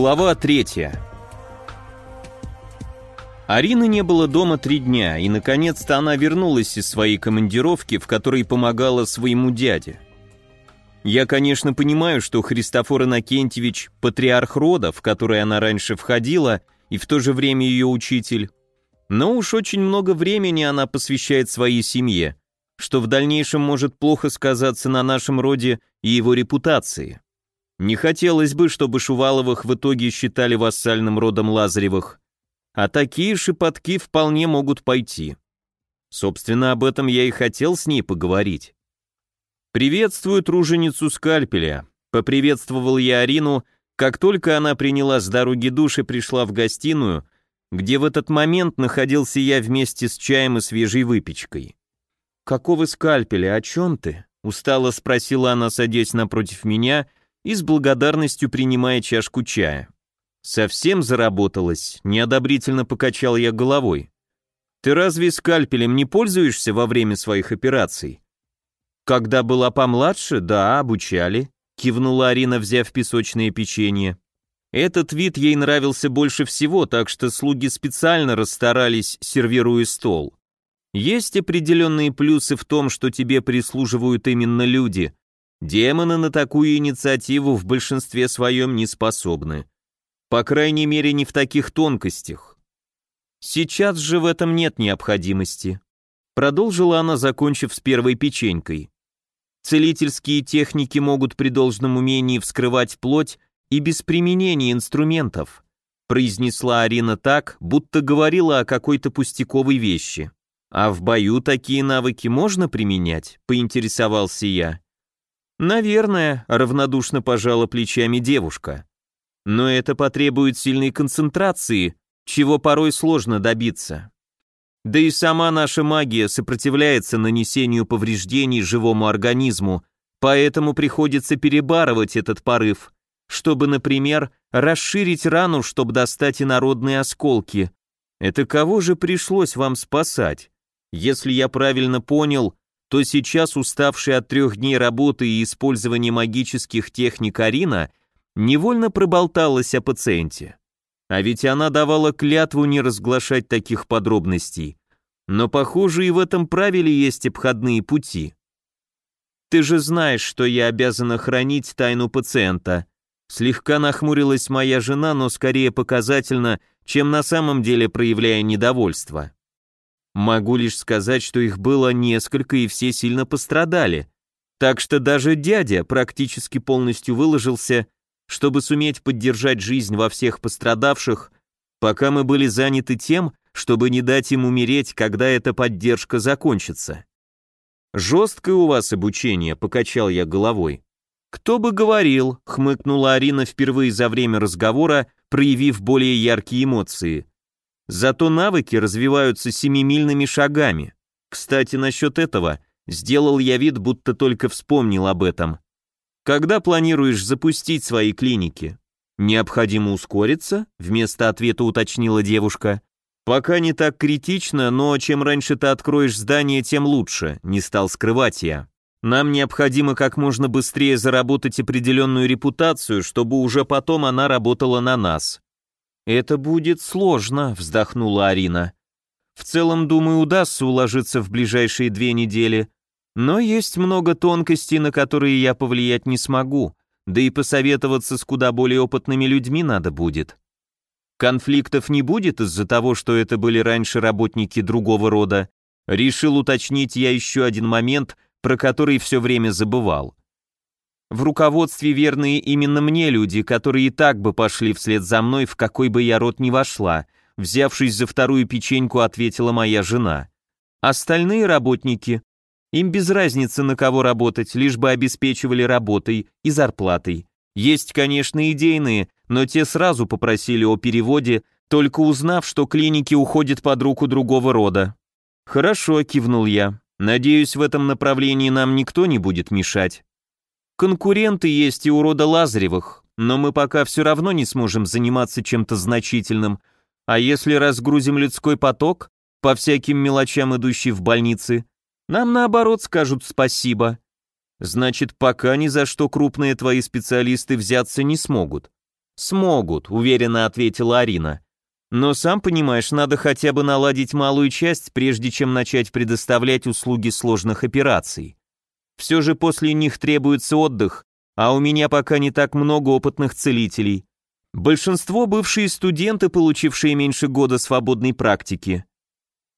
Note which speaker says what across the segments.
Speaker 1: Глава третья. Арины не было дома три дня, и наконец-то она вернулась из своей командировки, в которой помогала своему дяде. Я, конечно, понимаю, что Христофор Иннокентьевич – патриарх рода, в который она раньше входила, и в то же время ее учитель, но уж очень много времени она посвящает своей семье, что в дальнейшем может плохо сказаться на нашем роде и его репутации. Не хотелось бы, чтобы Шуваловых в итоге считали вассальным родом Лазаревых, а такие шепотки вполне могут пойти. Собственно, об этом я и хотел с ней поговорить. «Приветствую труженицу скальпеля», — поприветствовал я Арину, как только она приняла с дороги душ и пришла в гостиную, где в этот момент находился я вместе с чаем и свежей выпечкой. «Какого скальпеля? О чем ты?» — устало спросила она, садясь напротив меня — и с благодарностью принимая чашку чая. Совсем заработалась, неодобрительно покачал я головой. Ты разве скальпелем не пользуешься во время своих операций? Когда была помладше, да, обучали, кивнула Арина, взяв песочное печенье. Этот вид ей нравился больше всего, так что слуги специально расстарались, сервируя стол. Есть определенные плюсы в том, что тебе прислуживают именно люди, Демоны на такую инициативу в большинстве своем не способны. По крайней мере, не в таких тонкостях. Сейчас же в этом нет необходимости. Продолжила она, закончив с первой печенькой. Целительские техники могут при должном умении вскрывать плоть и без применения инструментов, произнесла Арина так, будто говорила о какой-то пустяковой вещи. А в бою такие навыки можно применять? поинтересовался я. «Наверное», — равнодушно пожала плечами девушка. «Но это потребует сильной концентрации, чего порой сложно добиться. Да и сама наша магия сопротивляется нанесению повреждений живому организму, поэтому приходится перебарывать этот порыв, чтобы, например, расширить рану, чтобы достать инородные осколки. Это кого же пришлось вам спасать? Если я правильно понял, то сейчас уставшая от трех дней работы и использования магических техник Арина невольно проболталась о пациенте. А ведь она давала клятву не разглашать таких подробностей. Но, похоже, и в этом правиле есть обходные пути. «Ты же знаешь, что я обязана хранить тайну пациента», Слегка нахмурилась моя жена, но скорее показательно, чем на самом деле проявляя недовольство. Могу лишь сказать, что их было несколько и все сильно пострадали. Так что даже дядя практически полностью выложился, чтобы суметь поддержать жизнь во всех пострадавших, пока мы были заняты тем, чтобы не дать им умереть, когда эта поддержка закончится. «Жесткое у вас обучение», — покачал я головой. «Кто бы говорил», — хмыкнула Арина впервые за время разговора, проявив более яркие эмоции. Зато навыки развиваются семимильными шагами. Кстати, насчет этого сделал я вид, будто только вспомнил об этом. Когда планируешь запустить свои клиники? Необходимо ускориться? Вместо ответа уточнила девушка. Пока не так критично, но чем раньше ты откроешь здание, тем лучше, не стал скрывать я. Нам необходимо как можно быстрее заработать определенную репутацию, чтобы уже потом она работала на нас. «Это будет сложно», — вздохнула Арина. «В целом, думаю, удастся уложиться в ближайшие две недели, но есть много тонкостей, на которые я повлиять не смогу, да и посоветоваться с куда более опытными людьми надо будет. Конфликтов не будет из-за того, что это были раньше работники другого рода. Решил уточнить я еще один момент, про который все время забывал. В руководстве верные именно мне люди, которые и так бы пошли вслед за мной, в какой бы я род ни вошла, взявшись за вторую печеньку, ответила моя жена. Остальные работники, им без разницы на кого работать, лишь бы обеспечивали работой и зарплатой. Есть, конечно, идейные, но те сразу попросили о переводе, только узнав, что клиники уходят под руку другого рода. «Хорошо», — кивнул я. «Надеюсь, в этом направлении нам никто не будет мешать». Конкуренты есть и у рода Лазаревых, но мы пока все равно не сможем заниматься чем-то значительным. А если разгрузим людской поток, по всяким мелочам идущий в больницы, нам наоборот скажут спасибо. Значит, пока ни за что крупные твои специалисты взяться не смогут. «Смогут», — уверенно ответила Арина. «Но сам понимаешь, надо хотя бы наладить малую часть, прежде чем начать предоставлять услуги сложных операций. Все же после них требуется отдых, а у меня пока не так много опытных целителей. Большинство бывшие студенты, получившие меньше года свободной практики.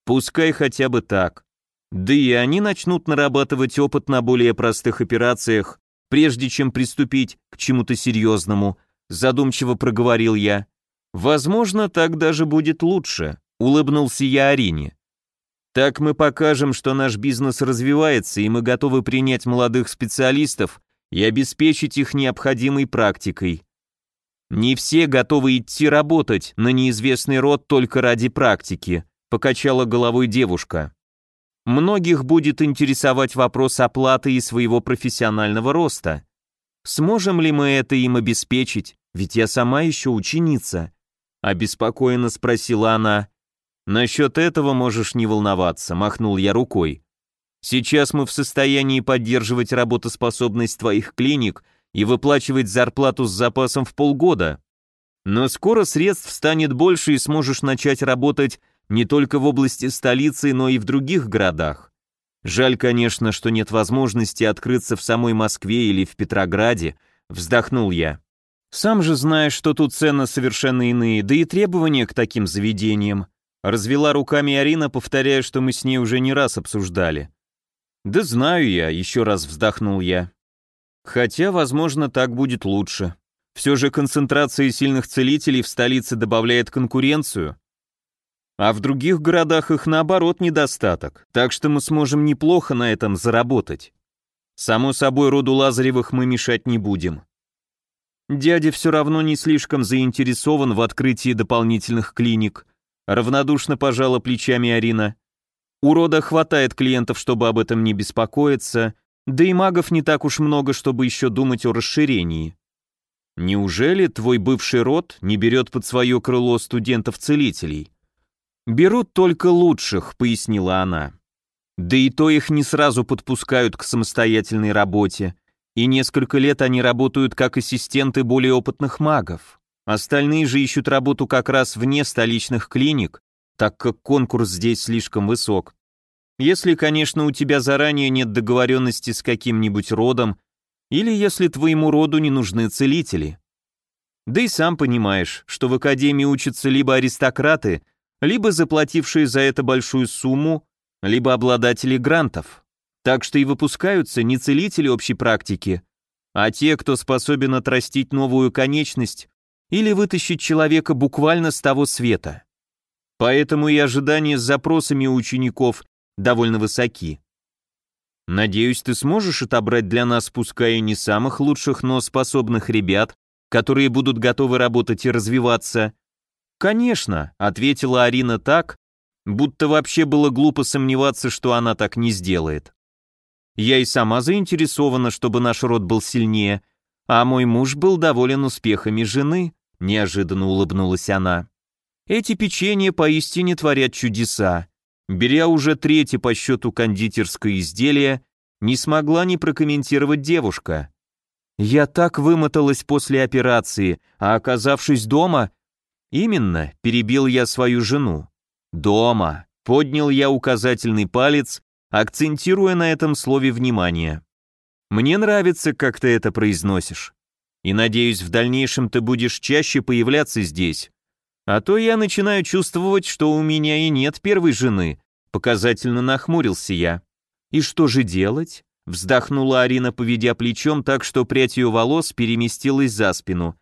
Speaker 1: Пускай хотя бы так. Да и они начнут нарабатывать опыт на более простых операциях, прежде чем приступить к чему-то серьезному, задумчиво проговорил я. Возможно, так даже будет лучше, улыбнулся я Арине. Так мы покажем, что наш бизнес развивается, и мы готовы принять молодых специалистов и обеспечить их необходимой практикой. Не все готовы идти работать на неизвестный род только ради практики, покачала головой девушка. Многих будет интересовать вопрос оплаты и своего профессионального роста. Сможем ли мы это им обеспечить? Ведь я сама еще ученица. Обеспокоенно спросила она. Насчет этого можешь не волноваться, махнул я рукой. Сейчас мы в состоянии поддерживать работоспособность твоих клиник и выплачивать зарплату с запасом в полгода. Но скоро средств станет больше и сможешь начать работать не только в области столицы, но и в других городах. Жаль, конечно, что нет возможности открыться в самой Москве или в Петрограде, вздохнул я. Сам же знаешь, что тут цены совершенно иные, да и требования к таким заведениям. Развела руками Арина, повторяя, что мы с ней уже не раз обсуждали. Да знаю я, еще раз вздохнул я. Хотя, возможно, так будет лучше. Все же концентрация сильных целителей в столице добавляет конкуренцию, а в других городах их наоборот недостаток, так что мы сможем неплохо на этом заработать. Само собой, роду Лазаревых мы мешать не будем. Дядя все равно не слишком заинтересован в открытии дополнительных клиник, равнодушно пожала плечами Арина. У рода хватает клиентов, чтобы об этом не беспокоиться, да и магов не так уж много, чтобы еще думать о расширении. Неужели твой бывший род не берет под свое крыло студентов-целителей? Берут только лучших, пояснила она. Да и то их не сразу подпускают к самостоятельной работе, и несколько лет они работают как ассистенты более опытных магов. Остальные же ищут работу как раз вне столичных клиник, так как конкурс здесь слишком высок. Если, конечно, у тебя заранее нет договоренности с каким-нибудь родом, или если твоему роду не нужны целители. Да и сам понимаешь, что в академии учатся либо аристократы, либо заплатившие за это большую сумму, либо обладатели грантов. Так что и выпускаются не целители общей практики, а те, кто способен отрастить новую конечность или вытащить человека буквально с того света. Поэтому и ожидания с запросами у учеников довольно высоки. Надеюсь, ты сможешь отобрать для нас, пускай и не самых лучших, но способных ребят, которые будут готовы работать и развиваться. Конечно, ответила Арина так, будто вообще было глупо сомневаться, что она так не сделает. Я и сама заинтересована, чтобы наш род был сильнее, а мой муж был доволен успехами жены, неожиданно улыбнулась она. Эти печенья поистине творят чудеса. Беря уже третье по счету кондитерское изделие, не смогла не прокомментировать девушка. «Я так вымоталась после операции, а оказавшись дома...» «Именно», — перебил я свою жену. «Дома», — поднял я указательный палец, акцентируя на этом слове внимание. «Мне нравится, как ты это произносишь. И надеюсь, в дальнейшем ты будешь чаще появляться здесь, а то я начинаю чувствовать, что у меня и нет первой жены. Показательно нахмурился я. И что же делать? Вздохнула Арина, поведя плечом так, что прядь ее волос переместилась за спину.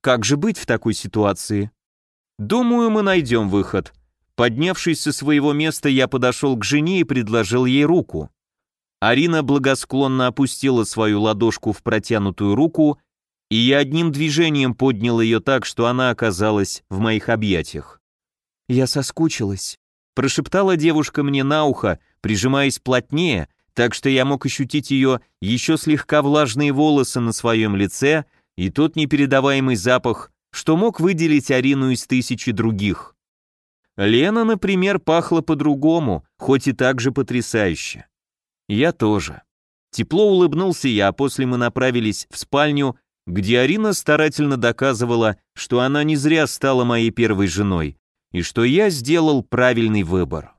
Speaker 1: Как же быть в такой ситуации? Думаю, мы найдем выход. Поднявшись со своего места, я подошел к жене и предложил ей руку. Арина благосклонно опустила свою ладошку в протянутую руку и я одним движением поднял ее так, что она оказалась в моих объятиях. «Я соскучилась», — прошептала девушка мне на ухо, прижимаясь плотнее, так что я мог ощутить ее еще слегка влажные волосы на своем лице и тот непередаваемый запах, что мог выделить Арину из тысячи других. Лена, например, пахла по-другому, хоть и так же потрясающе. Я тоже. Тепло улыбнулся я, а после мы направились в спальню, где Арина старательно доказывала, что она не зря стала моей первой женой, и что я сделал правильный выбор.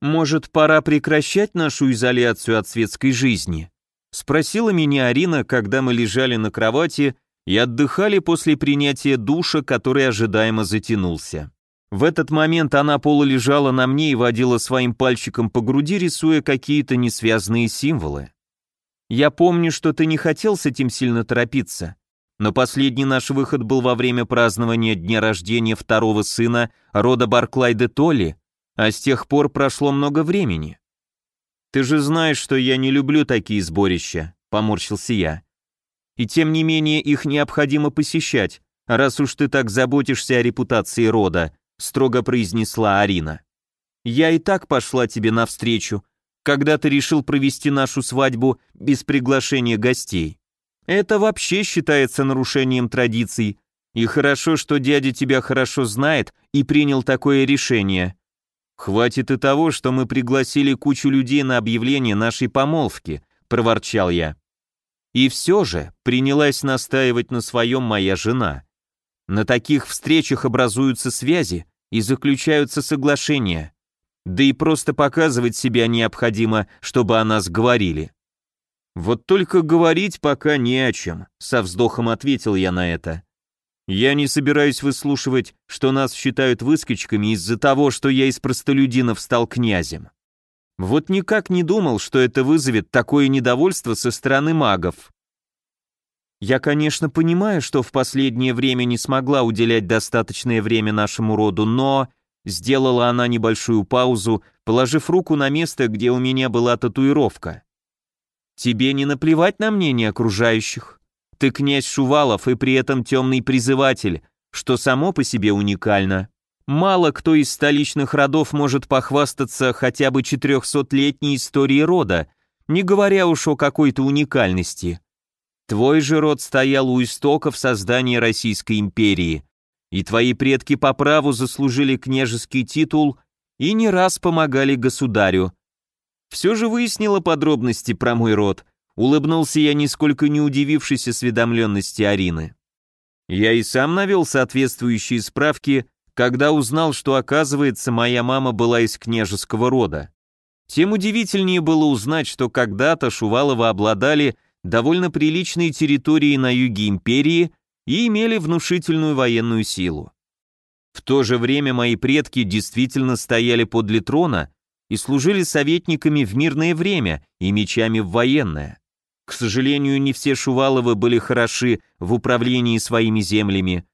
Speaker 1: «Может, пора прекращать нашу изоляцию от светской жизни?» — спросила меня Арина, когда мы лежали на кровати и отдыхали после принятия душа, который ожидаемо затянулся. В этот момент она полулежала на мне и водила своим пальчиком по груди, рисуя какие-то несвязные символы. «Я помню, что ты не хотел с этим сильно торопиться, но последний наш выход был во время празднования дня рождения второго сына рода Барклай де Толли, а с тех пор прошло много времени. Ты же знаешь, что я не люблю такие сборища, поморщился я. И тем не менее их необходимо посещать, раз уж ты так заботишься о репутации рода, строго произнесла Арина. Я и так пошла тебе навстречу, когда ты решил провести нашу свадьбу без приглашения гостей. Это вообще считается нарушением традиций, и хорошо, что дядя тебя хорошо знает и принял такое решение. «Хватит и того, что мы пригласили кучу людей на объявление нашей помолвки», — проворчал я. И все же принялась настаивать на своем моя жена. На таких встречах образуются связи и заключаются соглашения. Да и просто показывать себя необходимо, чтобы о нас говорили. Вот только говорить пока не о чем, со вздохом ответил я на это. Я не собираюсь выслушивать, что нас считают выскочками из-за того, что я из простолюдинов стал князем. Вот никак не думал, что это вызовет такое недовольство со стороны магов. Я, конечно, понимаю, что в последнее время не смогла уделять достаточное время нашему роду, но... Сделала она небольшую паузу, положив руку на место, где у меня была татуировка. «Тебе не наплевать на мнение окружающих?» Ты князь Шувалов и при этом темный призыватель, что само по себе уникально. Мало кто из столичных родов может похвастаться хотя бы 400-летней историей рода, не говоря уж о какой-то уникальности. Твой же род стоял у истоков создания Российской империи, и твои предки по праву заслужили княжеский титул и не раз помогали государю. Все же выяснила подробности про мой род, Улыбнулся я, нисколько не удивившись осведомленности Арины. Я и сам навел соответствующие справки, когда узнал, что, оказывается, моя мама была из княжеского рода. Тем удивительнее было узнать, что когда-то Шуваловы обладали довольно приличной территорией на юге империи и имели внушительную военную силу. В то же время мои предки действительно стояли подле трона и служили советниками в мирное время и мечами в военное. К сожалению, не все Шуваловы были хороши в управлении своими землями,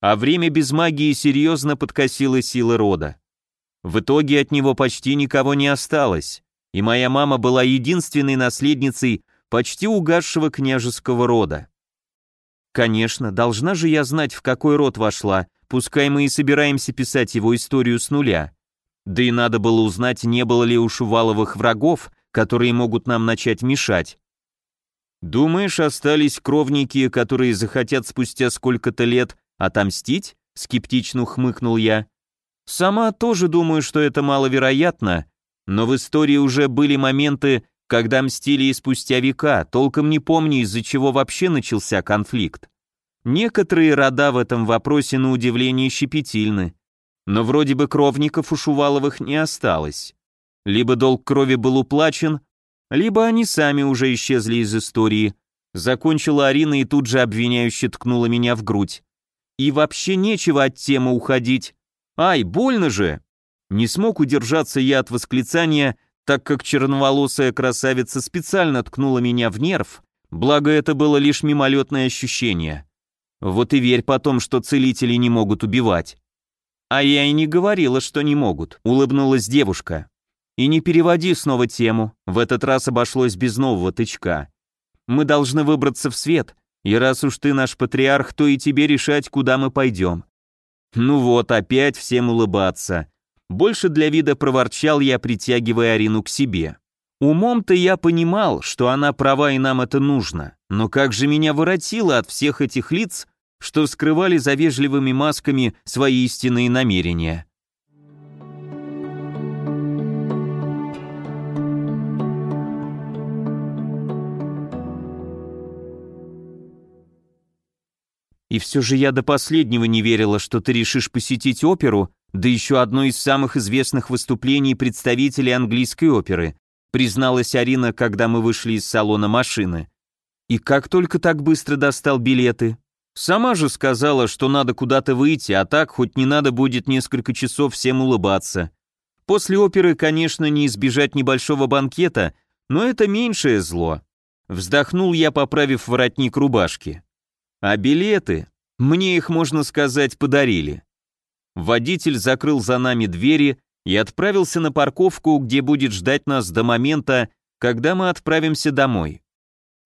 Speaker 1: а время без магии серьезно подкосило силы рода. В итоге от него почти никого не осталось, и моя мама была единственной наследницей почти угасшего княжеского рода. Конечно, должна же я знать, в какой род вошла, пускай мы и собираемся писать его историю с нуля. Да и надо было узнать, не было ли у Шуваловых врагов, которые могут нам начать мешать. «Думаешь, остались кровники, которые захотят спустя сколько-то лет отомстить?» — скептично хмыкнул я. «Сама тоже думаю, что это маловероятно, но в истории уже были моменты, когда мстили и спустя века, толком не помню, из-за чего вообще начался конфликт. Некоторые рода в этом вопросе на удивление щепетильны, но вроде бы кровников у Шуваловых не осталось. Либо долг крови был уплачен, либо они сами уже исчезли из истории. Закончила Арина и тут же обвиняюще ткнула меня в грудь. И вообще нечего от темы уходить. Ай, больно же! Не смог удержаться я от восклицания, так как черноволосая красавица специально ткнула меня в нерв, благо это было лишь мимолетное ощущение. Вот и верь потом, что целители не могут убивать. А я и не говорила, что не могут, улыбнулась девушка. И не переводи снова тему, в этот раз обошлось без нового тычка. Мы должны выбраться в свет, и раз уж ты наш патриарх, то и тебе решать, куда мы пойдем. Ну вот, опять всем улыбаться. Больше для вида проворчал я, притягивая Арину к себе. Умом-то я понимал, что она права и нам это нужно, но как же меня воротило от всех этих лиц, что скрывали за вежливыми масками свои истинные намерения. И все же я до последнего не верила, что ты решишь посетить оперу да еще одно из самых известных выступлений представителей английской оперы, призналась Арина, когда мы вышли из салона машины. И как только так быстро достал билеты? Сама же сказала, что надо куда-то выйти, а так хоть не надо будет несколько часов всем улыбаться. После оперы, конечно, не избежать небольшого банкета, но это меньшее зло. Вздохнул я, поправив воротник рубашки. А билеты? Мне их, можно сказать, подарили. Водитель закрыл за нами двери и отправился на парковку, где будет ждать нас до момента, когда мы отправимся домой.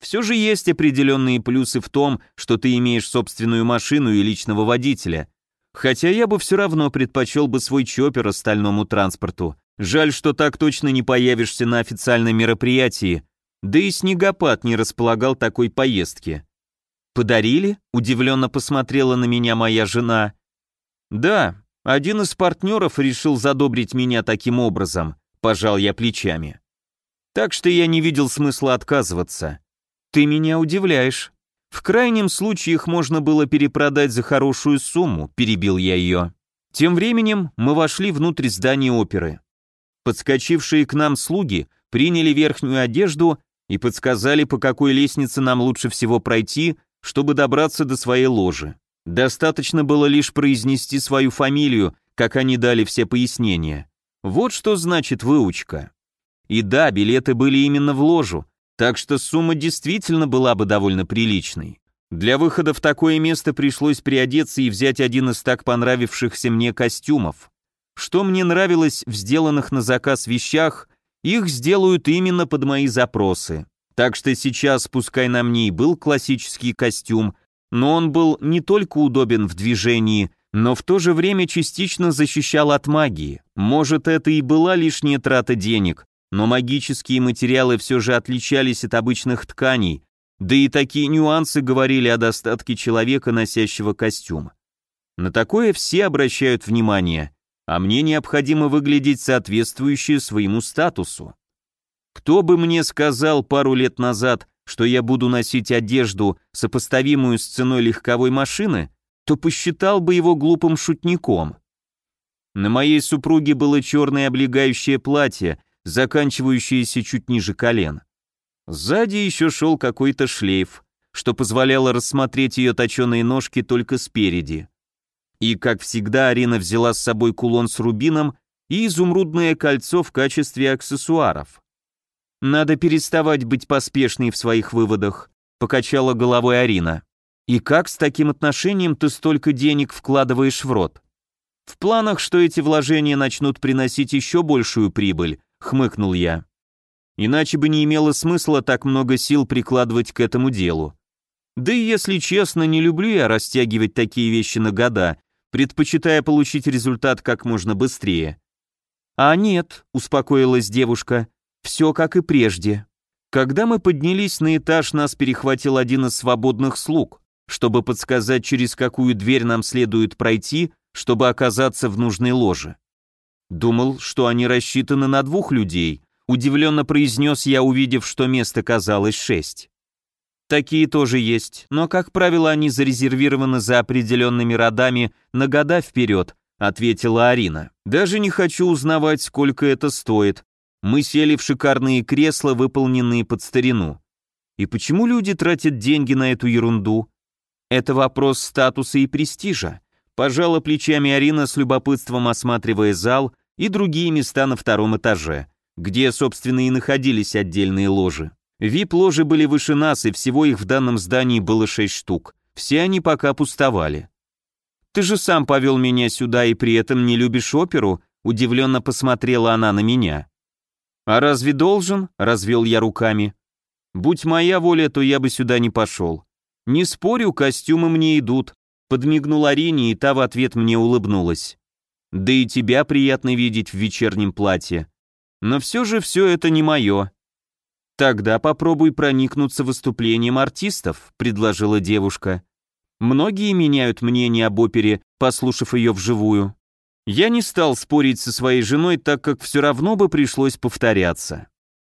Speaker 1: Все же есть определенные плюсы в том, что ты имеешь собственную машину и личного водителя. Хотя я бы все равно предпочел бы свой чоппер остальному транспорту. Жаль, что так точно не появишься на официальном мероприятии, да и снегопад не располагал такой поездки. «Подарили?» — удивленно посмотрела на меня моя жена. «Да, один из партнеров решил задобрить меня таким образом», — пожал я плечами. «Так что я не видел смысла отказываться. Ты меня удивляешь. В крайнем случае их можно было перепродать за хорошую сумму», — перебил я ее. Тем временем мы вошли внутрь здания оперы. Подскочившие к нам слуги приняли верхнюю одежду и подсказали, по какой лестнице нам лучше всего пройти, чтобы добраться до своей ложи. Достаточно было лишь произнести свою фамилию, как они дали все пояснения. Вот что значит выучка. И да, билеты были именно в ложу, так что сумма действительно была бы довольно приличной. Для выхода в такое место пришлось приодеться и взять один из так понравившихся мне костюмов. Что мне нравилось в сделанных на заказ вещах, их сделают именно под мои запросы. Так что сейчас, пускай на мне и был классический костюм, но он был не только удобен в движении, но в то же время частично защищал от магии. Может, это и была лишняя трата денег, но магические материалы все же отличались от обычных тканей, да и такие нюансы говорили о достатке человека, носящего костюм. На такое все обращают внимание, а мне необходимо выглядеть соответствующе своему статусу. Кто бы мне сказал пару лет назад, что я буду носить одежду, сопоставимую с ценой легковой машины, то посчитал бы его глупым шутником. На моей супруге было черное облегающее платье, заканчивающееся чуть ниже колен. Сзади еще шел какой-то шлейф, что позволяло рассмотреть ее точеные ножки только спереди. И, как всегда, Арина взяла с собой кулон с рубином и изумрудное кольцо в качестве аксессуаров. «Надо переставать быть поспешной в своих выводах», — покачала головой Арина. «И как с таким отношением ты столько денег вкладываешь в рот?» «В планах, что эти вложения начнут приносить еще большую прибыль», — хмыкнул я. «Иначе бы не имело смысла так много сил прикладывать к этому делу. Да и, если честно, не люблю я растягивать такие вещи на года, предпочитая получить результат как можно быстрее». «А нет», — успокоилась девушка, — все как и прежде. Когда мы поднялись на этаж, нас перехватил один из свободных слуг, чтобы подсказать, через какую дверь нам следует пройти, чтобы оказаться в нужной ложе. Думал, что они рассчитаны на двух людей, удивленно произнес я, увидев, что мест оказалось шесть. Такие тоже есть, но, как правило, они зарезервированы за определенными родами на года вперед, ответила Арина. Даже не хочу узнавать, сколько это стоит, мы сели в шикарные кресла, выполненные под старину. И почему люди тратят деньги на эту ерунду? Это вопрос статуса и престижа. Пожала плечами Арина с любопытством осматривая зал и другие места на втором этаже, где, собственно, и находились отдельные ложи. Вип-ложи были выше нас, и всего их в данном здании было шесть штук. Все они пока пустовали. «Ты же сам повел меня сюда и при этом не любишь оперу?» Удивленно посмотрела она на меня. «А разве должен?» — развел я руками. «Будь моя воля, то я бы сюда не пошел. Не спорю, костюмы мне идут», — подмигнул Арине, и та в ответ мне улыбнулась. «Да и тебя приятно видеть в вечернем платье. Но все же все это не мое». «Тогда попробуй проникнуться выступлением артистов», — предложила девушка. «Многие меняют мнение об опере, послушав ее вживую». Я не стал спорить со своей женой, так как все равно бы пришлось повторяться.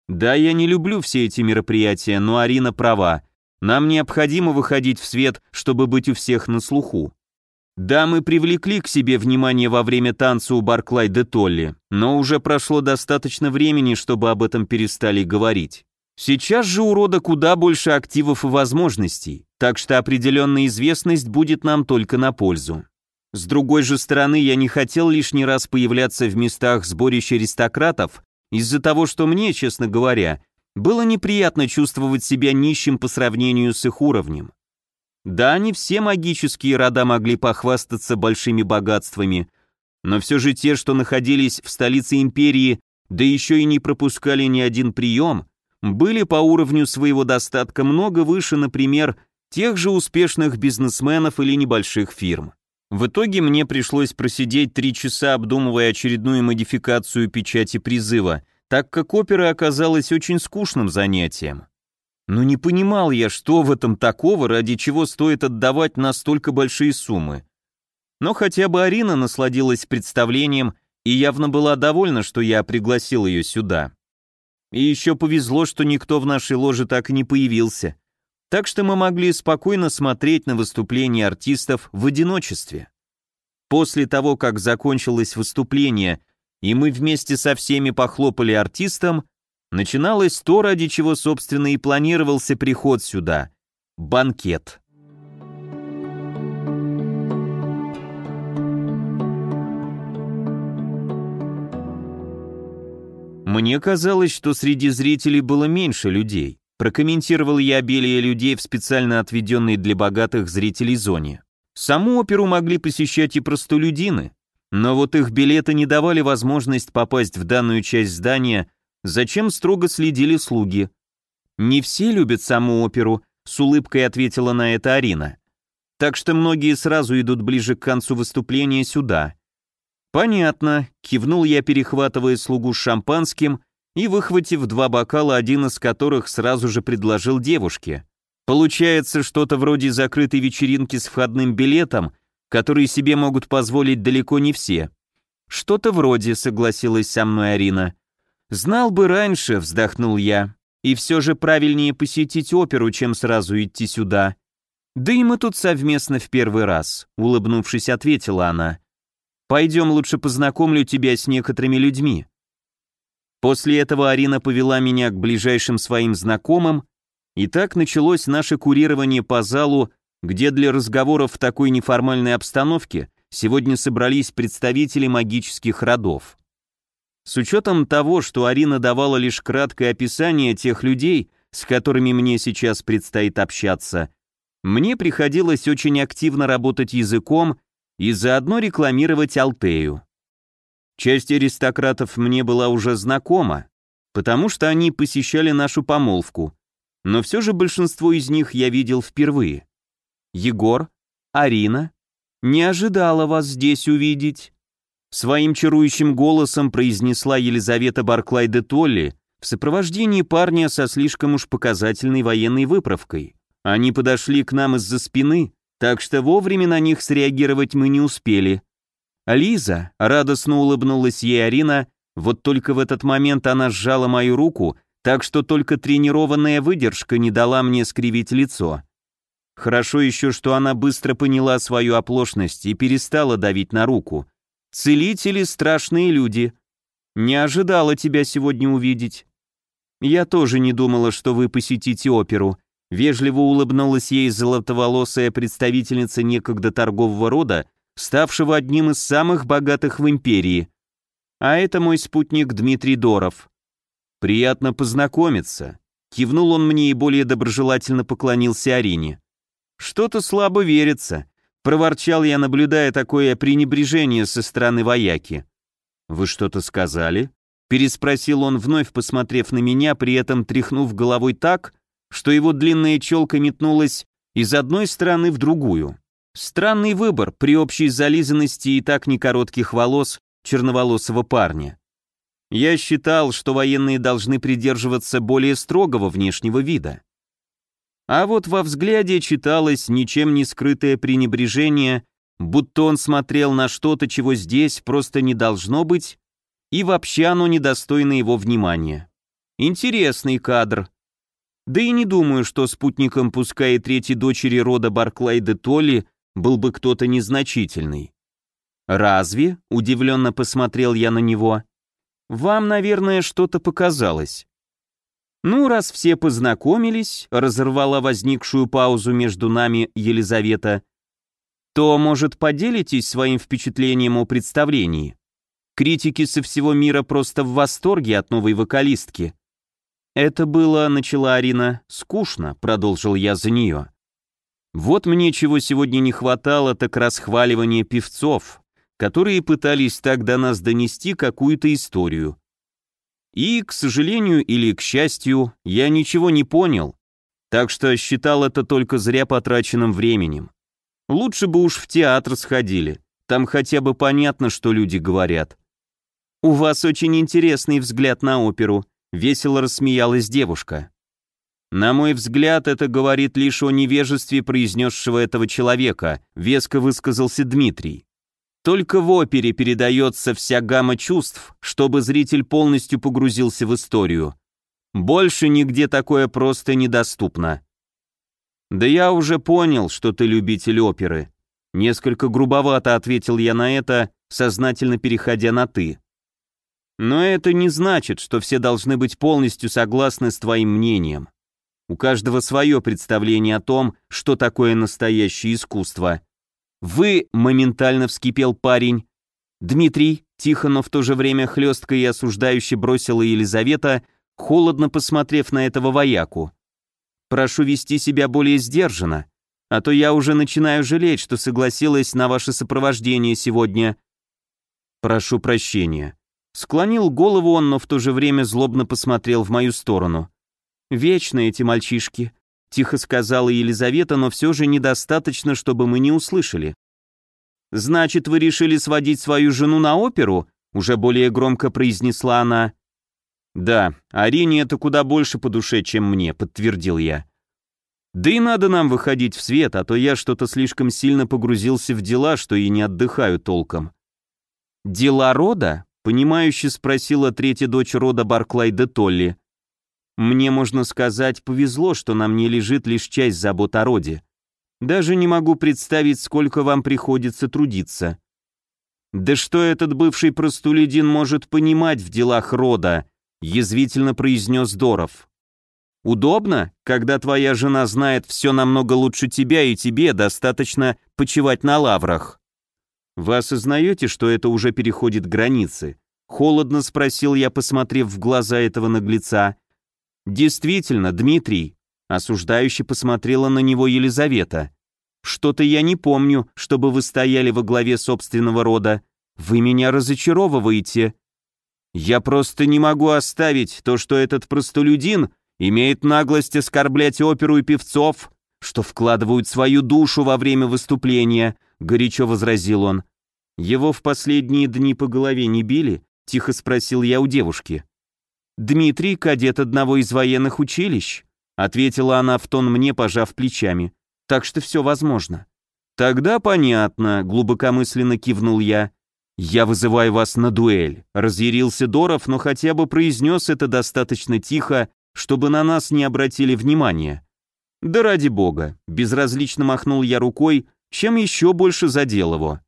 Speaker 1: Да, я не люблю все эти мероприятия, но Арина права. Нам необходимо выходить в свет, чтобы быть у всех на слуху. Да, мы привлекли к себе внимание во время танца у Барклай де Толли, но уже прошло достаточно времени, чтобы об этом перестали говорить. Сейчас же у рода куда больше активов и возможностей, так что определенная известность будет нам только на пользу. С другой же стороны, я не хотел лишний раз появляться в местах сборища аристократов из-за того, что мне, честно говоря, было неприятно чувствовать себя нищим по сравнению с их уровнем. Да, не все магические рода могли похвастаться большими богатствами, но все же те, что находились в столице империи, да еще и не пропускали ни один прием, были по уровню своего достатка много выше, например, тех же успешных бизнесменов или небольших фирм. В итоге мне пришлось просидеть три часа, обдумывая очередную модификацию печати призыва, так как опера оказалась очень скучным занятием. Но не понимал я, что в этом такого, ради чего стоит отдавать настолько большие суммы. Но хотя бы Арина насладилась представлением и явно была довольна, что я пригласил ее сюда. И еще повезло, что никто в нашей ложе так и не появился. Так что мы могли спокойно смотреть на выступления артистов в одиночестве. После того, как закончилось выступление, и мы вместе со всеми похлопали артистам, начиналось то, ради чего, собственно, и планировался приход сюда — банкет. Мне казалось, что среди зрителей было меньше людей. Прокомментировал я обилие людей в специально отведенной для богатых зрителей зоне. Саму оперу могли посещать и простолюдины, но вот их билеты не давали возможность попасть в данную часть здания Зачем строго следили слуги? Не все любят саму оперу, с улыбкой ответила на это Арина. Так что многие сразу идут ближе к концу выступления сюда. Понятно, кивнул я, перехватывая слугу с шампанским и выхватив два бокала, один из которых сразу же предложил девушке. Получается что-то вроде закрытой вечеринки с входным билетом, который себе могут позволить далеко не все. Что-то вроде, согласилась со мной Арина. «Знал бы раньше», — вздохнул я. «И все же правильнее посетить оперу, чем сразу идти сюда». «Да и мы тут совместно в первый раз», — улыбнувшись, ответила она. «Пойдем лучше познакомлю тебя с некоторыми людьми». После этого Арина повела меня к ближайшим своим знакомым, и так началось наше курирование по залу, где для разговоров в такой неформальной обстановке сегодня собрались представители магических родов. С учетом того, что Арина давала лишь краткое описание тех людей, с которыми мне сейчас предстоит общаться, мне приходилось очень активно работать языком и заодно рекламировать Алтею. Часть аристократов мне была уже знакома, потому что они посещали нашу помолвку, но все же большинство из них я видел впервые. Егор, Арина, не ожидала вас здесь увидеть. Своим чарующим голосом произнесла Елизавета Барклай де Толли в сопровождении парня со слишком уж показательной военной выправкой. Они подошли к нам из-за спины, так что вовремя на них среагировать мы не успели. Лиза, радостно улыбнулась ей Арина, вот только в этот момент она сжала мою руку, так что только тренированная выдержка не дала мне скривить лицо. Хорошо еще, что она быстро поняла свою оплошность и перестала давить на руку. Целители — страшные люди. Не ожидала тебя сегодня увидеть. Я тоже не думала, что вы посетите оперу. Вежливо улыбнулась ей золотоволосая представительница некогда торгового рода, ставшего одним из самых богатых в империи. А это мой спутник Дмитрий Доров. Приятно познакомиться. Кивнул он мне и более доброжелательно поклонился Арине. Что-то слабо верится проворчал я, наблюдая такое пренебрежение со стороны вояки. «Вы что-то сказали?» переспросил он, вновь посмотрев на меня, при этом тряхнув головой так, что его длинная челка метнулась из одной стороны в другую. Странный выбор при общей зализанности и так некоротких волос черноволосого парня. Я считал, что военные должны придерживаться более строгого внешнего вида. А вот во взгляде читалось ничем не скрытое пренебрежение, будто он смотрел на что-то, чего здесь просто не должно быть, и вообще оно недостойно его внимания. Интересный кадр. Да и не думаю, что спутником пускай третьей дочери рода Барклай Толли был бы кто-то незначительный. «Разве?» — удивленно посмотрел я на него. «Вам, наверное, что-то показалось». «Ну, раз все познакомились», — разорвала возникшую паузу между нами Елизавета, то, может, поделитесь своим впечатлением о представлении? Критики со всего мира просто в восторге от новой вокалистки. Это было, начала Арина, скучно, продолжил я за нее. Вот мне чего сегодня не хватало, так расхваливание певцов, которые пытались так до нас донести какую-то историю. И, к сожалению или к счастью, я ничего не понял, так что считал это только зря потраченным временем. Лучше бы уж в театр сходили, там хотя бы понятно, что люди говорят. «У вас очень интересный взгляд на оперу», — весело рассмеялась девушка. «На мой взгляд, это говорит лишь о невежестве произнесшего этого человека», — веско высказался Дмитрий. «Только в опере передается вся гамма чувств, чтобы зритель полностью погрузился в историю. Больше нигде такое просто недоступно». «Да я уже понял, что ты любитель оперы», — несколько грубовато ответил я на это, сознательно переходя на «ты». Но это не значит, что все должны быть полностью согласны с твоим мнением. У каждого свое представление о том, что такое настоящее искусство. Вы, моментально вскипел парень. Дмитрий, тихо, но в то же время хлестко и осуждающе бросила Елизавета, холодно посмотрев на этого вояку. Прошу вести себя более сдержанно, а то я уже начинаю жалеть, что согласилась на ваше сопровождение сегодня. Прошу прощения. Склонил голову он, но в то же время злобно посмотрел в мою сторону. «Вечно эти мальчишки», — тихо сказала Елизавета, но все же недостаточно, чтобы мы не услышали. «Значит, вы решили сводить свою жену на оперу?» — уже более громко произнесла она. «Да, Арине это куда больше по душе, чем мне», — подтвердил я. «Да и надо нам выходить в свет, а то я что-то слишком сильно погрузился в дела, что и не отдыхаю толком». «Дела рода?» Понимающе спросила третья дочь рода Барклай де Толли. «Мне, можно сказать, повезло, что на мне лежит лишь часть забот о роде. Даже не могу представить, сколько вам приходится трудиться». «Да что этот бывший простолюдин может понимать в делах рода?» язвительно произнес Доров. «Удобно, когда твоя жена знает все намного лучше тебя, и тебе достаточно почивать на лаврах». «Вы осознаете, что это уже переходит границы?» Холодно спросил я, посмотрев в глаза этого наглеца. «Действительно, Дмитрий», — осуждающе посмотрела на него Елизавета. «Что-то я не помню, чтобы вы стояли во главе собственного рода. Вы меня разочаровываете. Я просто не могу оставить то, что этот простолюдин имеет наглость оскорблять оперу и певцов, что вкладывают свою душу во время выступления», — горячо возразил он. «Его в последние дни по голове не били?» — тихо спросил я у девушки. «Дмитрий — кадет одного из военных училищ», — ответила она в тон мне, пожав плечами. «Так что все возможно». «Тогда понятно», — глубокомысленно кивнул я. «Я вызываю вас на дуэль», — разъярился Доров, но хотя бы произнес это достаточно тихо, чтобы на нас не обратили внимания. «Да ради бога», — безразлично махнул я рукой, чем еще больше задел его.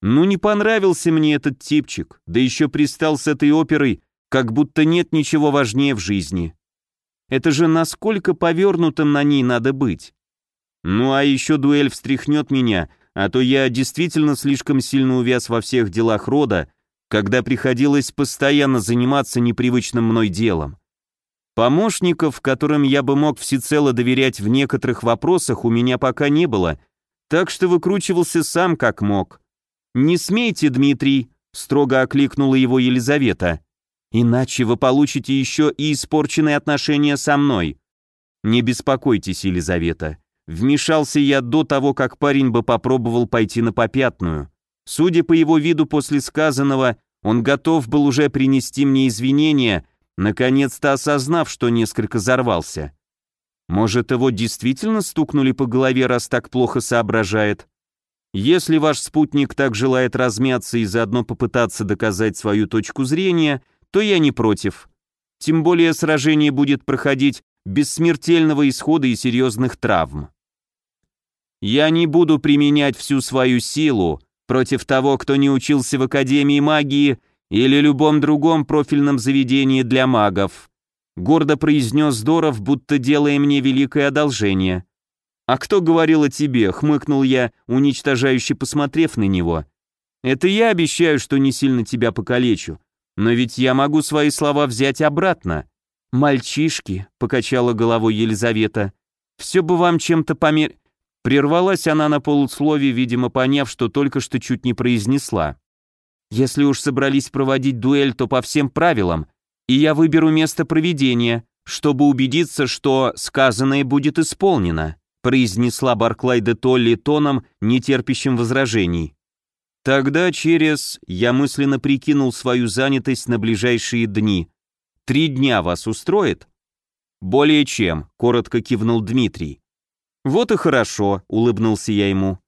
Speaker 1: Ну не понравился мне этот типчик, да еще пристал с этой оперой, как будто нет ничего важнее в жизни. Это же насколько повернутым на ней надо быть. Ну а еще дуэль встряхнет меня, а то я действительно слишком сильно увяз во всех делах рода, когда приходилось постоянно заниматься непривычным мной делом. Помощников, которым я бы мог всецело доверять в некоторых вопросах, у меня пока не было, так что выкручивался сам как мог. «Не смейте, Дмитрий!» — строго окликнула его Елизавета. «Иначе вы получите еще и испорченные отношения со мной». «Не беспокойтесь, Елизавета. Вмешался я до того, как парень бы попробовал пойти на попятную. Судя по его виду после сказанного, он готов был уже принести мне извинения, наконец-то осознав, что несколько взорвался. Может, его действительно стукнули по голове, раз так плохо соображает? Если ваш спутник так желает размяться и заодно попытаться доказать свою точку зрения, то я не против. Тем более сражение будет проходить без смертельного исхода и серьезных травм. Я не буду применять всю свою силу против того, кто не учился в Академии магии или любом другом профильном заведении для магов», гордо произнес Здоров, будто делая мне великое одолжение. «А кто говорил о тебе?» — хмыкнул я, уничтожающе посмотрев на него. «Это я обещаю, что не сильно тебя покалечу, но ведь я могу свои слова взять обратно». «Мальчишки», — покачала головой Елизавета, — «все бы вам чем-то помер...» Прервалась она на полусловие, видимо, поняв, что только что чуть не произнесла. «Если уж собрались проводить дуэль, то по всем правилам, и я выберу место проведения, чтобы убедиться, что сказанное будет исполнено», произнесла Барклай де Толли тоном, нетерпящим возражений. «Тогда через...» Я мысленно прикинул свою занятость на ближайшие дни. «Три дня вас устроит?» «Более чем», — коротко кивнул Дмитрий. «Вот и хорошо», — улыбнулся я ему.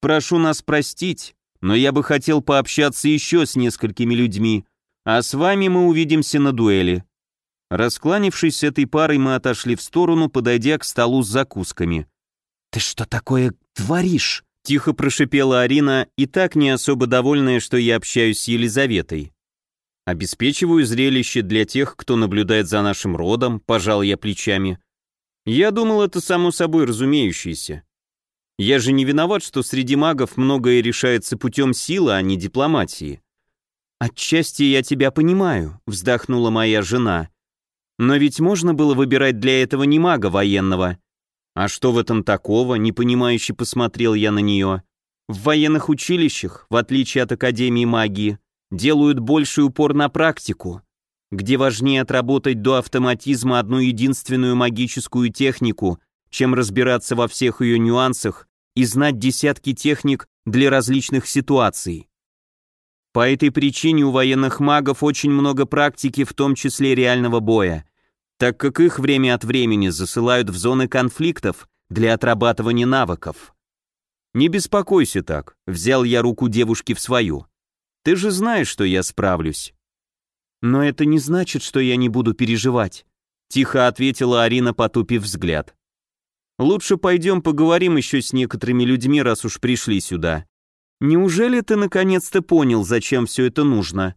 Speaker 1: «Прошу нас простить, но я бы хотел пообщаться еще с несколькими людьми, а с вами мы увидимся на дуэли». Раскланившись с этой парой, мы отошли в сторону, подойдя к столу с закусками.
Speaker 2: «Ты что такое творишь?»
Speaker 1: — тихо прошипела Арина, и так не особо довольная, что я общаюсь с Елизаветой. «Обеспечиваю зрелище для тех, кто наблюдает за нашим родом», — пожал я плечами. Я думал, это само собой разумеющееся. Я же не виноват, что среди магов многое решается путем силы, а не дипломатии. «Отчасти я тебя понимаю», — вздохнула моя жена. «Но ведь можно было выбирать для этого не мага военного». «А что в этом такого?» — непонимающе посмотрел я на нее. «В военных училищах, в отличие от Академии магии, делают больший упор на практику где важнее отработать до автоматизма одну единственную магическую технику, чем разбираться во всех ее нюансах и знать десятки техник для различных ситуаций. По этой причине у военных магов очень много практики, в том числе реального боя, так как их время от времени засылают в зоны конфликтов для отрабатывания навыков. «Не беспокойся так», — взял я руку девушки в свою. «Ты же знаешь, что я справлюсь».
Speaker 2: «Но это не значит, что я не буду переживать», — тихо ответила Арина, потупив взгляд.
Speaker 1: «Лучше пойдем поговорим еще с некоторыми людьми, раз уж пришли сюда. Неужели ты наконец-то понял, зачем все это нужно?»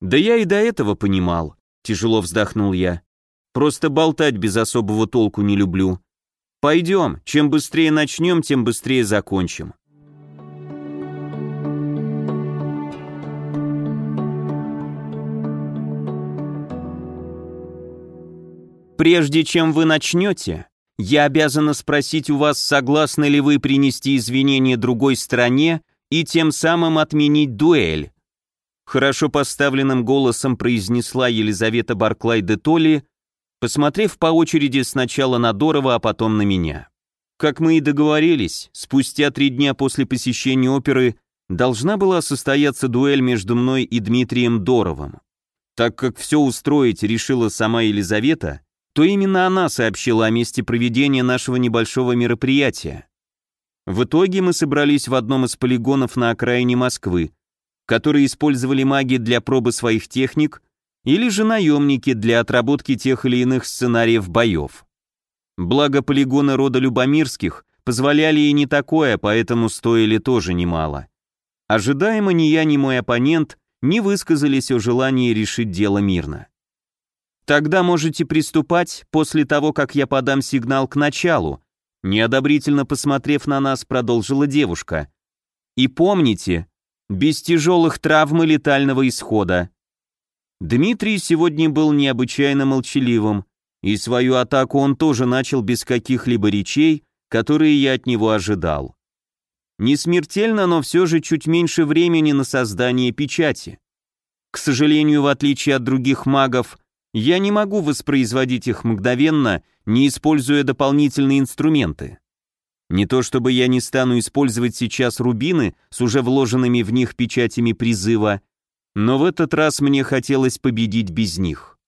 Speaker 1: «Да я и до этого понимал», — тяжело вздохнул я. «Просто болтать без особого толку не люблю. Пойдем, чем быстрее начнем, тем быстрее закончим». Прежде чем вы начнете, я обязана спросить у вас, согласны ли вы принести извинения другой стороне и тем самым отменить дуэль. Хорошо поставленным голосом произнесла Елизавета Барклай де Толли, посмотрев по очереди сначала на Дорова, а потом на меня. Как мы и договорились, спустя три дня после посещения оперы должна была состояться дуэль между мной и Дмитрием Доровым. Так как все устроить решила сама Елизавета, то именно она сообщила о месте проведения нашего небольшого мероприятия. В итоге мы собрались в одном из полигонов на окраине Москвы, которые использовали маги для пробы своих техник или же наемники для отработки тех или иных сценариев боев. Благо полигоны рода Любомирских позволяли и не такое, поэтому стоили тоже немало. Ожидаемо ни я, ни мой оппонент не высказались о желании решить дело мирно. Тогда можете приступать после того, как я подам сигнал к началу. Неодобрительно посмотрев на нас, продолжила девушка. И помните, без тяжелых травм и летального исхода. Дмитрий сегодня был необычайно молчаливым, и свою атаку он тоже начал без каких-либо речей, которые я от него ожидал. Не смертельно, но все же чуть меньше времени на создание печати. К сожалению, в отличие от других магов, я не могу воспроизводить их мгновенно, не используя дополнительные инструменты. Не то чтобы я не стану использовать сейчас рубины с уже вложенными в них печатями призыва, но в этот раз мне хотелось победить без них.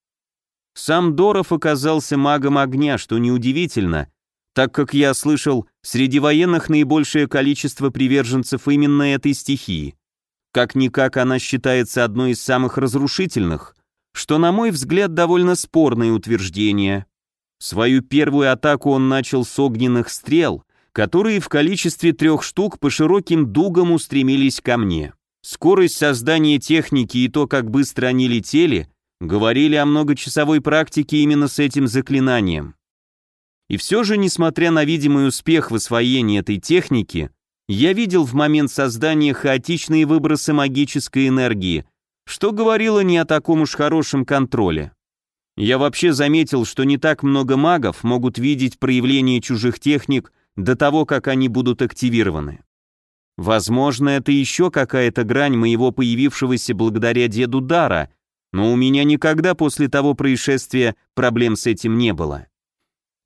Speaker 1: Сам Доров оказался магом огня, что неудивительно, так как я слышал, среди военных наибольшее количество приверженцев именно этой стихии. Как-никак она считается одной из самых разрушительных, что, на мой взгляд, довольно спорное утверждение.
Speaker 2: Свою первую атаку он начал с огненных стрел, которые в количестве трех штук по широким дугам устремились ко мне. Скорость создания техники и то, как быстро они летели, говорили о многочасовой практике именно с этим заклинанием. И все же, несмотря на видимый успех в освоении этой техники, я видел в момент создания хаотичные выбросы магической энергии, что говорило не о таком уж хорошем контроле. Я вообще заметил, что не так много магов могут видеть проявление чужих техник до того, как они будут активированы. Возможно, это еще какая-то грань моего появившегося благодаря деду дара, но у меня никогда после того происшествия проблем с этим не было.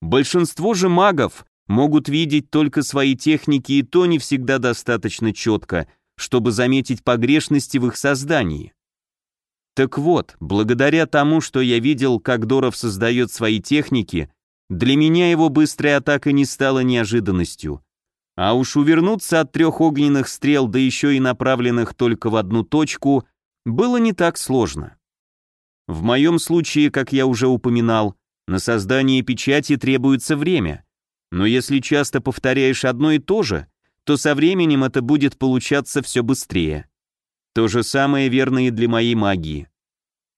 Speaker 2: Большинство же магов могут видеть только свои техники и то не всегда достаточно четко, чтобы заметить погрешности в их создании. Так вот, благодаря тому, что я видел, как Доров создает свои техники, для меня его быстрая атака не стала неожиданностью. А уж увернуться от трех огненных стрел, да еще и направленных только в одну точку, было не так сложно. В моем случае, как я уже упоминал, на создание печати требуется время, но если часто повторяешь одно и то же, то со временем это будет получаться все быстрее. То же самое верно и для моей магии.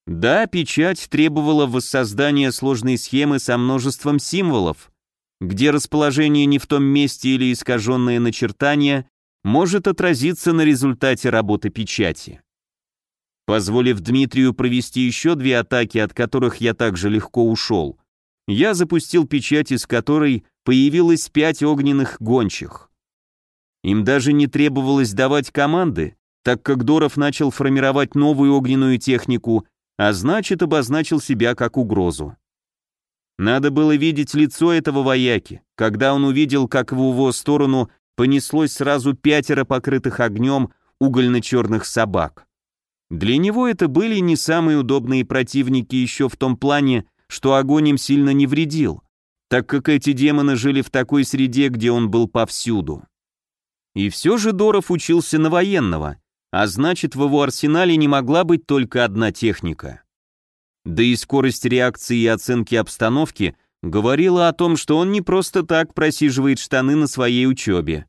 Speaker 2: Да, печать требовала воссоздания сложной схемы со множеством символов, где расположение не в том месте или искаженное начертание может отразиться на результате работы печати. Позволив Дмитрию провести еще две атаки, от которых я также легко ушел, я запустил печать, из которой появилось пять огненных гончих. Им даже не требовалось давать команды, так как Доров начал формировать новую огненную технику, а значит обозначил себя как угрозу. Надо было видеть лицо этого вояки, когда он увидел, как в его сторону понеслось сразу пятеро покрытых огнем угольно-черных собак. Для него это были не самые удобные противники еще в том плане, что огонь им сильно не вредил, так как эти демоны жили в такой среде, где он был повсюду. И все же Доров учился на военного, а значит в его арсенале не могла быть только одна техника. Да и скорость реакции и оценки обстановки говорила о том, что он не просто так просиживает штаны на своей учебе.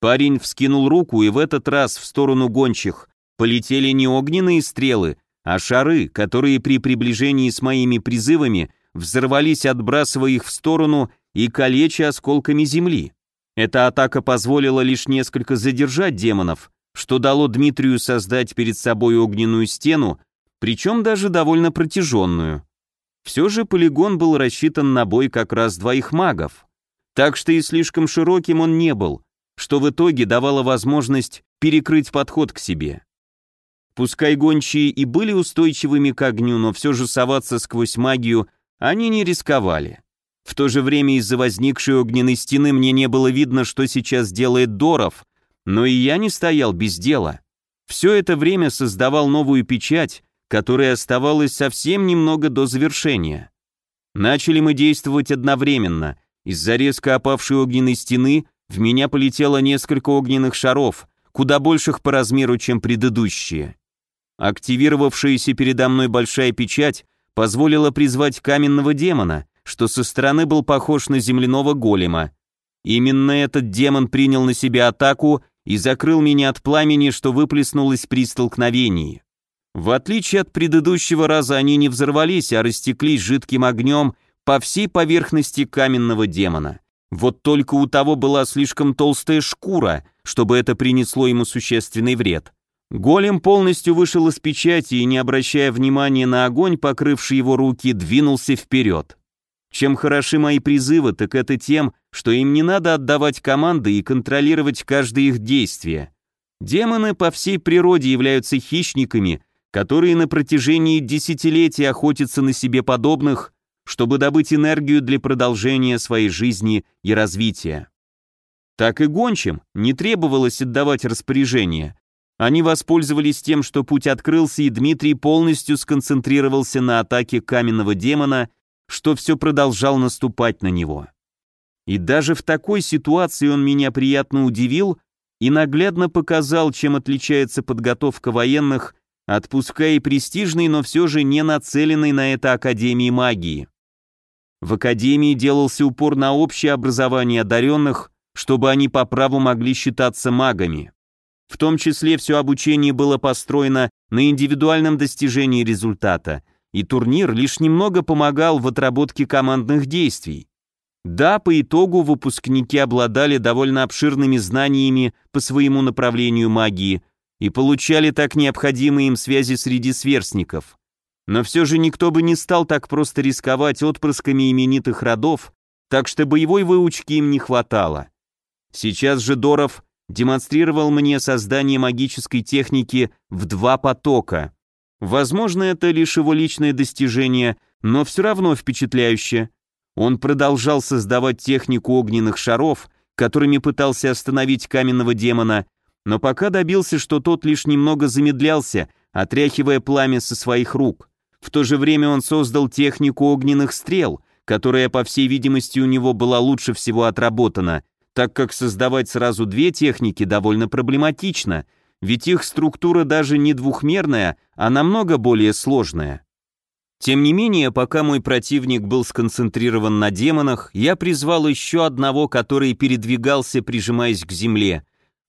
Speaker 2: Парень вскинул руку, и в этот раз в сторону гончих полетели не огненные стрелы, а шары, которые при приближении с моими призывами взорвались, отбрасывая их в сторону и калеча осколками земли. Эта атака позволила лишь несколько задержать демонов, что дало Дмитрию создать перед собой огненную стену, причем даже довольно протяженную. Все же полигон был рассчитан на бой как раз двоих магов, так что и слишком широким он не был, что в итоге давало возможность перекрыть подход к себе. Пускай гончие и были устойчивыми к огню, но все же соваться сквозь магию они не рисковали. В то же время из-за возникшей огненной стены мне не было видно, что сейчас делает Доров, но и я не стоял без дела. Все это время создавал новую печать, которая оставалась совсем немного до завершения. Начали мы действовать одновременно. Из-за резко опавшей огненной стены в меня полетело несколько огненных шаров, куда больших по размеру, чем предыдущие. Активировавшаяся передо мной большая печать позволила призвать каменного демона, что со стороны был похож на земляного голема. Именно этот демон принял на себя атаку и закрыл меня от пламени, что выплеснулось при столкновении. В отличие от предыдущего раза они не взорвались, а растеклись жидким огнем по всей поверхности каменного демона. Вот только у того была слишком толстая шкура, чтобы это принесло ему существенный вред. Голем полностью вышел из печати и, не обращая внимания на огонь, покрывший его руки, двинулся вперед. Чем хороши мои призывы, так это тем, что им не надо отдавать команды и контролировать каждое их действие. Демоны по всей природе являются хищниками, которые на протяжении десятилетий охотятся на себе подобных, чтобы добыть энергию для продолжения своей жизни и развития. Так и гончим не требовалось отдавать распоряжение. Они воспользовались тем, что путь открылся, и Дмитрий полностью сконцентрировался на атаке каменного демона, что все продолжал наступать на него. И даже в такой ситуации он меня приятно удивил и наглядно показал, чем отличается подготовка военных от пускай и престижной, но все же не нацеленной на это Академии магии. В академии делался упор на общее образование одаренных, чтобы они по праву могли считаться магами. В том числе все обучение было построено на индивидуальном достижении результата, и турнир лишь немного помогал в отработке командных действий. Да, по итогу выпускники обладали довольно обширными знаниями по своему направлению магии и получали так необходимые им связи среди сверстников. Но все же никто бы не стал так просто рисковать отпрысками именитых родов, так что боевой выучки им не хватало. Сейчас же Доров демонстрировал мне создание магической техники в два потока. Возможно, это лишь его личное достижение, но все равно впечатляюще. Он продолжал создавать технику огненных шаров, которыми пытался остановить каменного демона, но пока добился, что тот лишь немного замедлялся, отряхивая пламя со своих рук. В то же время он создал технику огненных стрел, которая, по всей видимости, у него была лучше всего отработана, так как создавать сразу две техники довольно проблематично, ведь их структура даже не двухмерная, а намного более сложная. Тем не менее, пока мой противник был сконцентрирован на демонах, я призвал еще одного, который передвигался, прижимаясь к земле,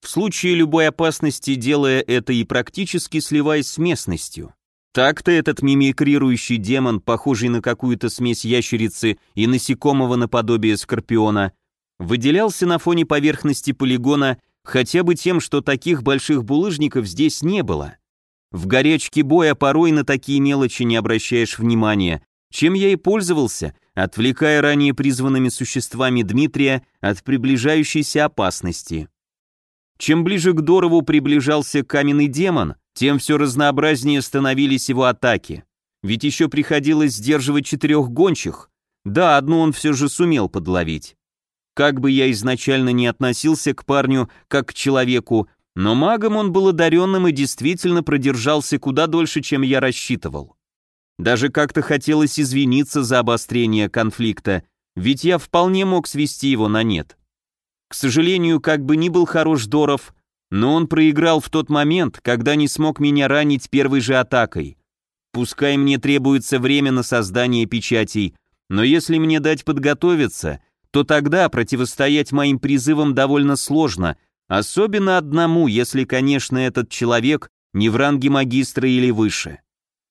Speaker 2: в случае любой опасности делая это и практически сливаясь с местностью. Так-то этот мимикрирующий демон, похожий на какую-то смесь ящерицы и насекомого наподобие скорпиона, выделялся на фоне поверхности полигона хотя бы тем, что таких больших булыжников здесь не было. В горячке боя порой на такие мелочи не обращаешь внимания, чем я и пользовался, отвлекая ранее призванными существами Дмитрия от приближающейся опасности. Чем ближе к Дорову приближался каменный демон, тем все разнообразнее становились его атаки. Ведь еще приходилось сдерживать четырех гончих. Да, одну он все же сумел подловить. Как бы я изначально не относился к парню как к человеку, но магом он был одаренным и действительно продержался куда дольше, чем я рассчитывал. Даже как-то хотелось извиниться за обострение конфликта, ведь я вполне мог свести его на нет. К сожалению, как бы ни был хорош Доров, но он проиграл в тот момент, когда не смог меня ранить первой же атакой. Пускай мне требуется время на создание печатей, но если мне дать подготовиться, то тогда противостоять моим призывам довольно сложно, Особенно одному, если, конечно, этот человек не в ранге магистра или выше.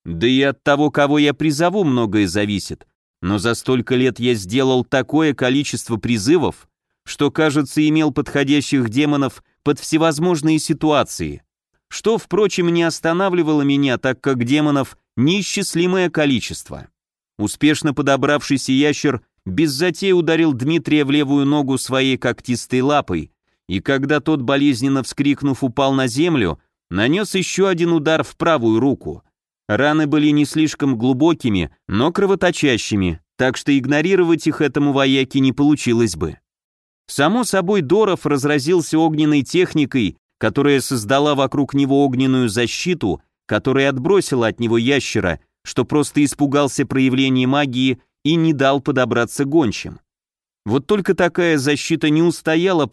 Speaker 2: Да и от того, кого я призову, многое зависит. Но за столько лет я сделал такое количество призывов, что, кажется, имел подходящих демонов под всевозможные ситуации. Что, впрочем, не останавливало меня, так как демонов неисчислимое количество. Успешно подобравшийся ящер без затей ударил Дмитрия в левую ногу своей когтистой лапой, и когда тот, болезненно вскрикнув, упал на землю, нанес еще один удар в правую руку. Раны были не слишком глубокими, но кровоточащими, так что игнорировать их этому вояке не получилось бы. Само собой, Доров разразился огненной техникой, которая создала вокруг него огненную защиту, которая отбросила от него ящера, что просто испугался проявления магии и не дал подобраться гончим. Вот только такая защита не устояла